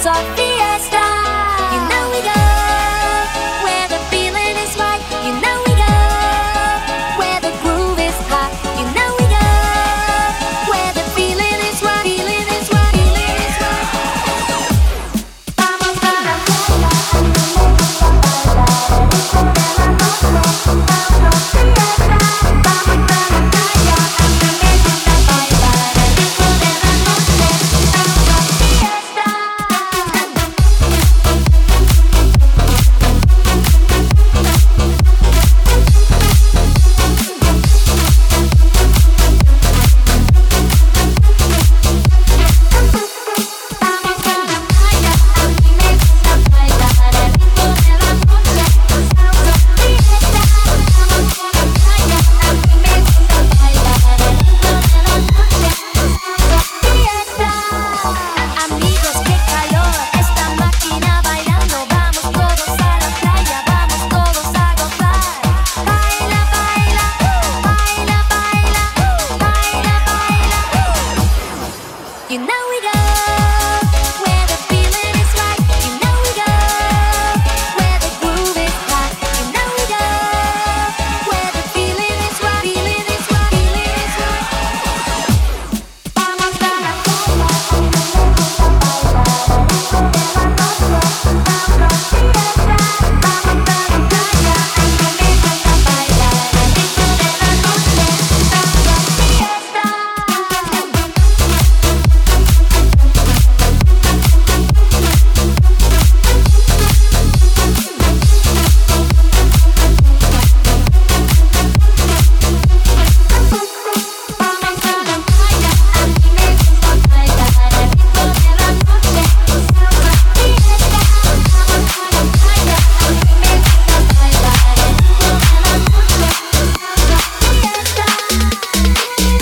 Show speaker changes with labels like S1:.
S1: as I feel. You know we got